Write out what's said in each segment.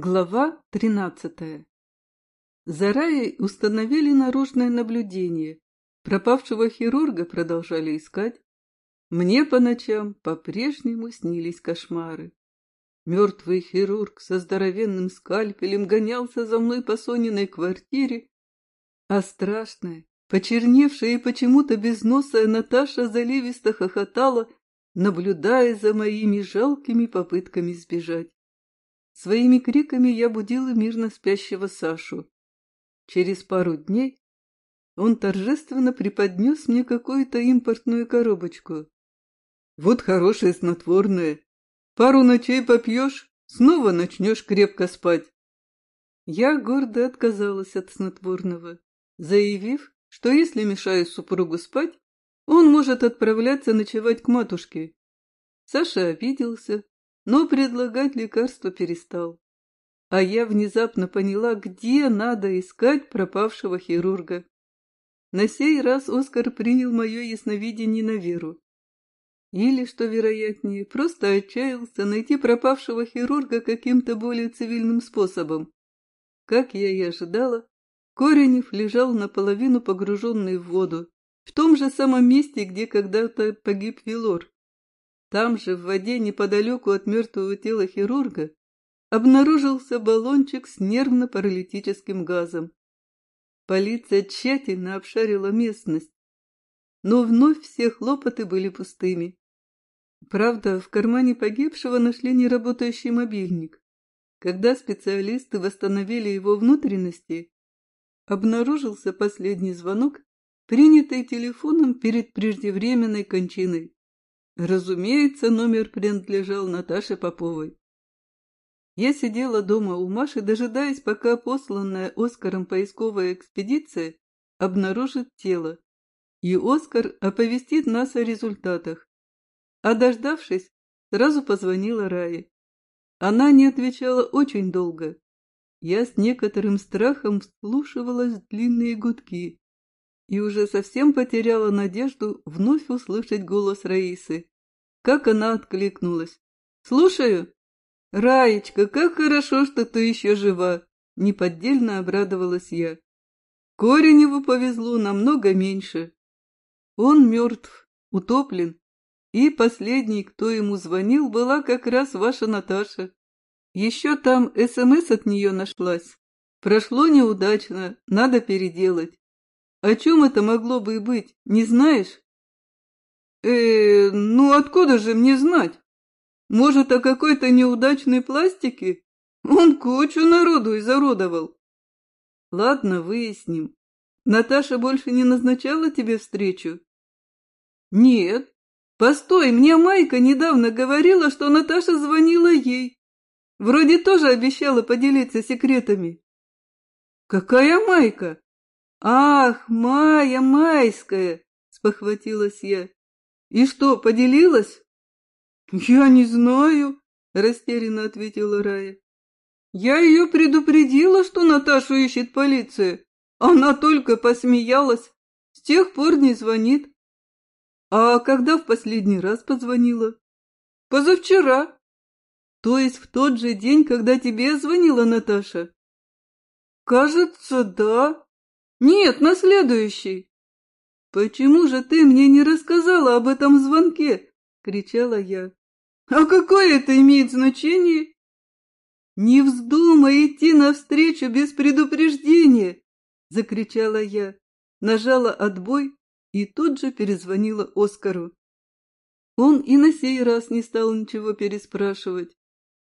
Глава тринадцатая. За Раей установили наружное наблюдение. Пропавшего хирурга продолжали искать. Мне по ночам по-прежнему снились кошмары. Мертвый хирург со здоровенным скальпелем гонялся за мной по Сониной квартире, а страшная, почерневшая и почему-то безносая Наташа заливисто хохотала, наблюдая за моими жалкими попытками сбежать. Своими криками я будила мирно спящего Сашу. Через пару дней он торжественно преподнес мне какую-то импортную коробочку. «Вот хорошее снотворное. Пару ночей попьешь, снова начнешь крепко спать». Я гордо отказалась от снотворного, заявив, что если мешаю супругу спать, он может отправляться ночевать к матушке. Саша обиделся, но предлагать лекарство перестал. А я внезапно поняла, где надо искать пропавшего хирурга. На сей раз Оскар принял мое ясновидение на веру. Или, что вероятнее, просто отчаялся найти пропавшего хирурга каким-то более цивильным способом. Как я и ожидала, Коренев лежал наполовину погруженный в воду, в том же самом месте, где когда-то погиб Вилор. Там же, в воде, неподалеку от мертвого тела хирурга, обнаружился баллончик с нервно-паралитическим газом. Полиция тщательно обшарила местность, но вновь все хлопоты были пустыми. Правда, в кармане погибшего нашли неработающий мобильник. Когда специалисты восстановили его внутренности, обнаружился последний звонок, принятый телефоном перед преждевременной кончиной. Разумеется, номер принадлежал Наташе Поповой. Я сидела дома у Маши, дожидаясь, пока посланная Оскаром поисковая экспедиция обнаружит тело, и Оскар оповестит нас о результатах. А дождавшись, сразу позвонила Рае. Она не отвечала очень долго. Я с некоторым страхом вслушивалась в длинные гудки и уже совсем потеряла надежду вновь услышать голос Раисы. Как она откликнулась. «Слушаю!» «Раечка, как хорошо, что ты еще жива!» Неподдельно обрадовалась я. Кореневу повезло намного меньше. Он мертв, утоплен, и последний, кто ему звонил, была как раз ваша Наташа. Еще там СМС от нее нашлась. Прошло неудачно, надо переделать. О чем это могло бы и быть, не знаешь? э ну откуда же мне знать? Может, о какой-то неудачной пластике? Он кучу народу изородовал. Ладно, выясним. Наташа больше не назначала тебе встречу? Нет. Постой, мне Майка недавно говорила, что Наташа звонила ей. Вроде тоже обещала поделиться секретами. Какая Майка? Ах, Майя Майская, спохватилась я. И что, поделилась? Я не знаю, растерянно ответила Рая. Я ее предупредила, что Наташу ищет полиция. Она только посмеялась. С тех пор не звонит. А когда в последний раз позвонила? Позавчера. То есть в тот же день, когда тебе звонила Наташа? Кажется, да. Нет, на следующий. «Почему же ты мне не рассказала об этом звонке?» — кричала я. «А какое это имеет значение?» «Не вздумай идти навстречу без предупреждения!» — закричала я, нажала отбой и тут же перезвонила Оскару. Он и на сей раз не стал ничего переспрашивать.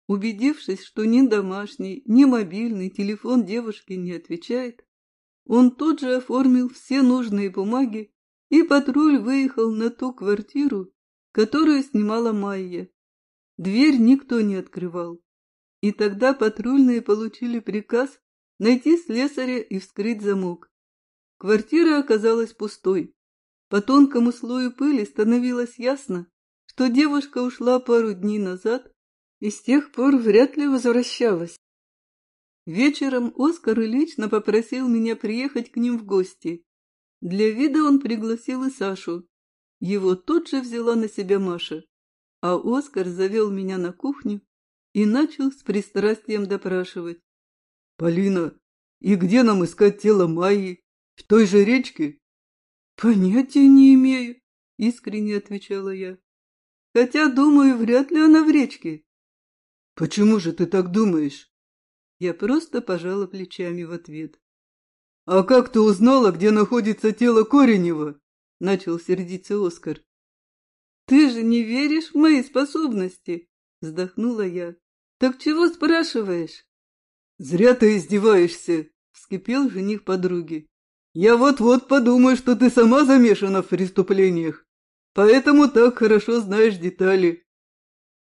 Убедившись, что ни домашний, ни мобильный телефон девушки не отвечает, он тут же оформил все нужные бумаги, и патруль выехал на ту квартиру, которую снимала Майя. Дверь никто не открывал. И тогда патрульные получили приказ найти слесаря и вскрыть замок. Квартира оказалась пустой. По тонкому слою пыли становилось ясно, что девушка ушла пару дней назад и с тех пор вряд ли возвращалась. Вечером Оскар лично попросил меня приехать к ним в гости. Для вида он пригласил и Сашу. Его тут же взяла на себя Маша, а Оскар завел меня на кухню и начал с пристрастием допрашивать. «Полина, и где нам искать тело Майи? В той же речке?» «Понятия не имею», — искренне отвечала я. «Хотя, думаю, вряд ли она в речке». «Почему же ты так думаешь?» Я просто пожала плечами в ответ. «А как ты узнала, где находится тело Коренева?» — начал сердиться Оскар. «Ты же не веришь в мои способности?» — вздохнула я. «Так чего спрашиваешь?» «Зря ты издеваешься!» — вскипел жених подруги. «Я вот-вот подумаю, что ты сама замешана в преступлениях, поэтому так хорошо знаешь детали».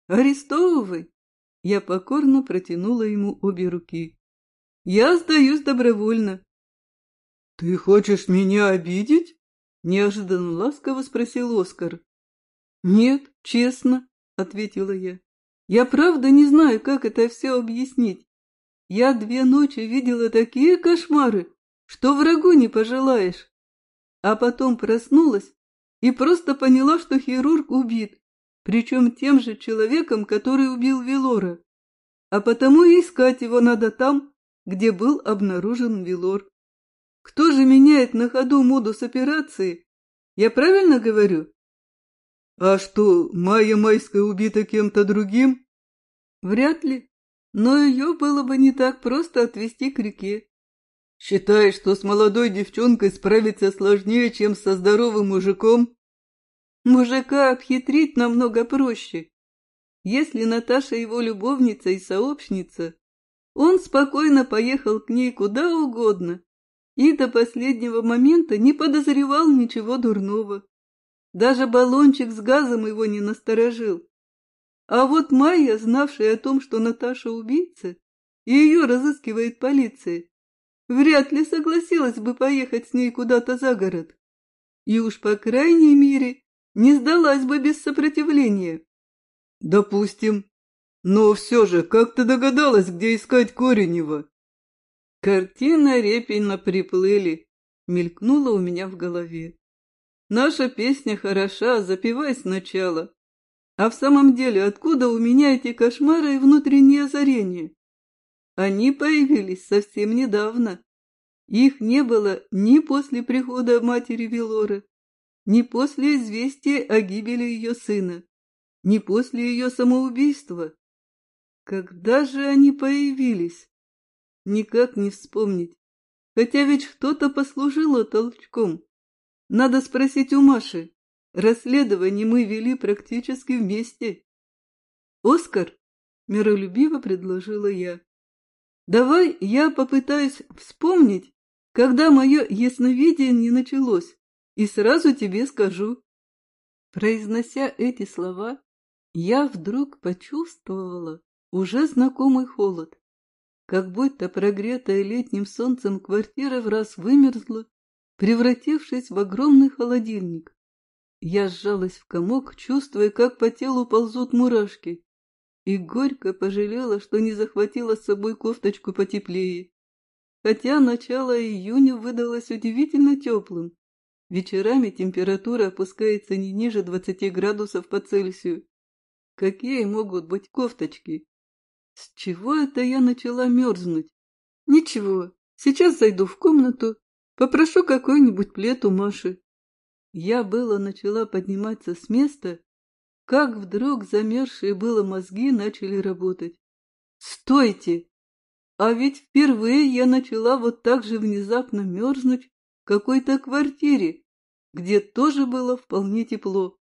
«Арестовывай!» Я покорно протянула ему обе руки. «Я сдаюсь добровольно». «Ты хочешь меня обидеть?» — неожиданно ласково спросил Оскар. «Нет, честно», — ответила я. «Я правда не знаю, как это все объяснить. Я две ночи видела такие кошмары, что врагу не пожелаешь. А потом проснулась и просто поняла, что хирург убит, причем тем же человеком, который убил Велора. А потому и искать его надо там, где был обнаружен Велор. Кто же меняет на ходу модус операции? Я правильно говорю? А что, Майя Майская убита кем-то другим? Вряд ли. Но ее было бы не так просто отвезти к реке. Считаешь, что с молодой девчонкой справиться сложнее, чем со здоровым мужиком? Мужика обхитрить намного проще. Если Наташа его любовница и сообщница, он спокойно поехал к ней куда угодно и до последнего момента не подозревал ничего дурного. Даже баллончик с газом его не насторожил. А вот Майя, знавшая о том, что Наташа убийца, и ее разыскивает полиция, вряд ли согласилась бы поехать с ней куда-то за город. И уж по крайней мере не сдалась бы без сопротивления. Допустим. Но все же, как ты догадалась, где искать Коренева? Картина Репина приплыли, мелькнула у меня в голове. Наша песня хороша, запевай сначала. А в самом деле, откуда у меня эти кошмары и внутренние озарения? Они появились совсем недавно. Их не было ни после прихода матери Велоры, ни после известия о гибели ее сына, ни после ее самоубийства. Когда же они появились? Никак не вспомнить. Хотя ведь что-то послужило толчком. Надо спросить у Маши. Расследование мы вели практически вместе. «Оскар», — миролюбиво предложила я, — «давай я попытаюсь вспомнить, когда мое ясновидение началось, и сразу тебе скажу». Произнося эти слова, я вдруг почувствовала уже знакомый холод. Как будто прогретая летним солнцем квартира в раз вымерзла, превратившись в огромный холодильник. Я сжалась в комок, чувствуя, как по телу ползут мурашки, и горько пожалела, что не захватила с собой кофточку потеплее. Хотя начало июня выдалось удивительно теплым. Вечерами температура опускается не ниже 20 градусов по Цельсию. Какие могут быть кофточки? С чего это я начала мерзнуть? Ничего, сейчас зайду в комнату, попрошу какой-нибудь плед у Маши. Я было начала подниматься с места, как вдруг замерзшие было мозги начали работать. Стойте! А ведь впервые я начала вот так же внезапно мерзнуть какой-то квартире, где тоже было вполне тепло.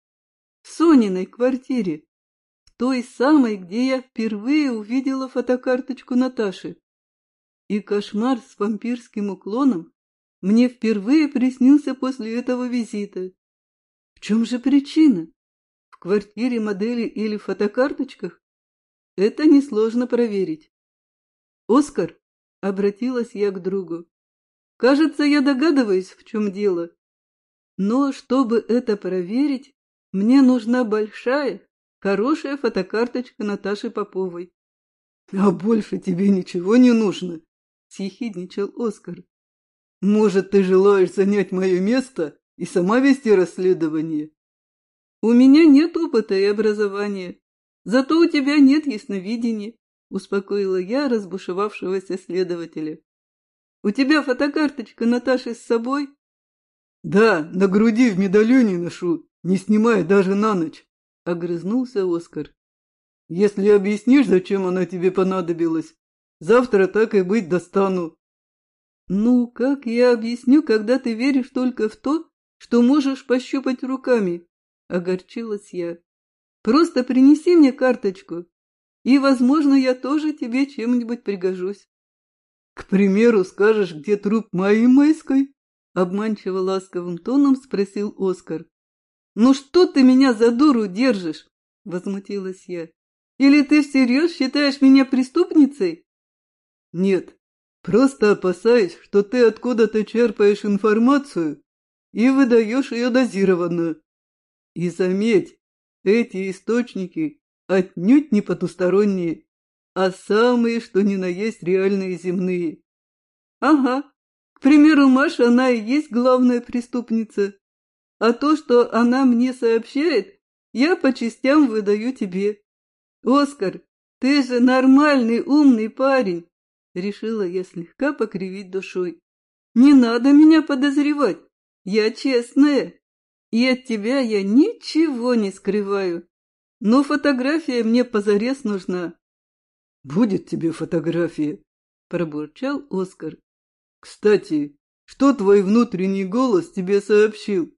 В Сониной квартире той самой, где я впервые увидела фотокарточку Наташи. И кошмар с вампирским уклоном мне впервые приснился после этого визита. В чем же причина? В квартире модели или в фотокарточках? Это несложно проверить. «Оскар», — обратилась я к другу, — «кажется, я догадываюсь, в чем дело. Но чтобы это проверить, мне нужна большая, Хорошая фотокарточка Наташи Поповой. — А больше тебе ничего не нужно? — съехидничал Оскар. — Может, ты желаешь занять мое место и сама вести расследование? — У меня нет опыта и образования. Зато у тебя нет ясновидения, успокоила я разбушевавшегося следователя. У тебя фотокарточка Наташи с собой? Да, на груди в медальоне ношу, не снимая даже на ночь, огрызнулся Оскар. Если объяснишь, зачем она тебе понадобилась, завтра так и быть достану. Ну, как я объясню, когда ты веришь только в то, что можешь пощупать руками? Огорчилась я. Просто принеси мне карточку, и, возможно, я тоже тебе чем-нибудь пригожусь. К примеру, скажешь, где труп моей Майской? Обманчиво ласковым тоном спросил Оскар. «Ну что ты меня за дуру держишь?» — возмутилась я. «Или ты всерьез считаешь меня преступницей?» «Нет, просто опасаюсь, что ты откуда-то черпаешь информацию и выдаешь ее дозированно. И заметь, эти источники отнюдь не потусторонние, а самые, что ни на есть реальные земные. Ага, к примеру, Маша, она и есть главная преступница. А то, что она мне сообщает, я по частям выдаю тебе. Оскар, ты же нормальный, умный парень. Решила я слегка покривить душой. Не надо меня подозревать. Я честная. И от тебя я ничего не скрываю. Но фотография мне позарез нужна. Будет тебе фотография, пробурчал Оскар. Кстати, что твой внутренний голос тебе сообщил?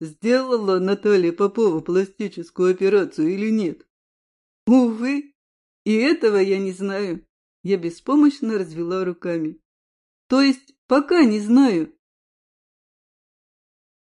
Сделала Наталья Попова пластическую операцию или нет? Увы, и этого я не знаю. Я беспомощно развела руками. То есть пока не знаю.